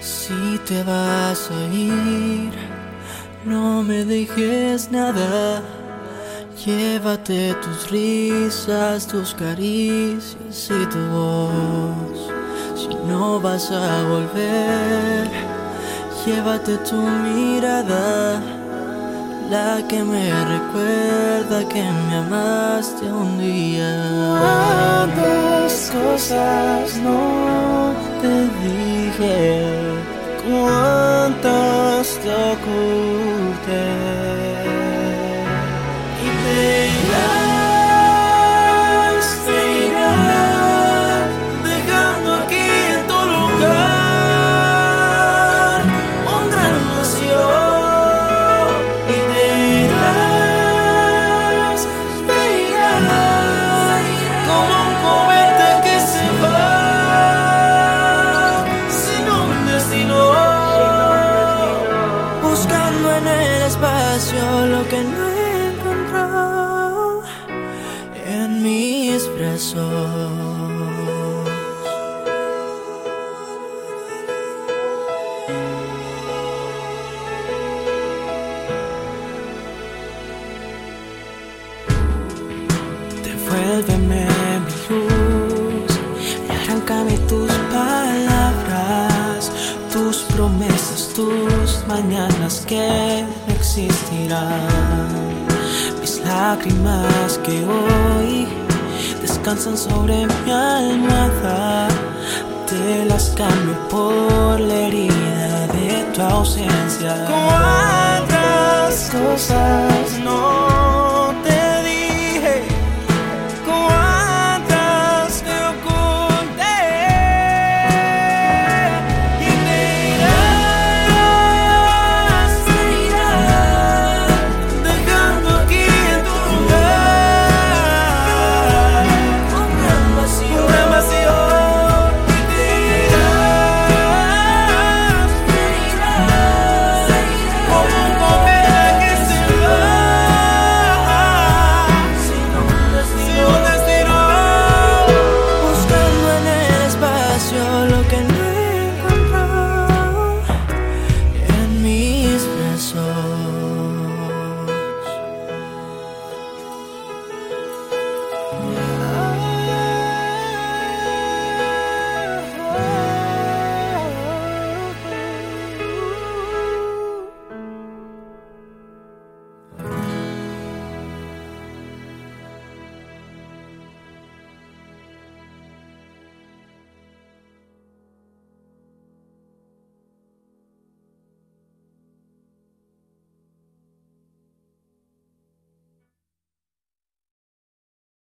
Si te vas a ir, no me dejes nada. Llévate tus risas, tus caricias y tu voz. Si no vas a volver, llévate tu mirada, la que me recuerda que me amaste un día. ¿Cuántas cosas no te dije? ¿Cuántas? Lo que no encontró en mis brazos. Mañanas que existirán. Mis lágrimas que hoy descansan sobre mi almohada, te las cambio por la herida de tu ausencia. ¿Cuántas cosas no? lo no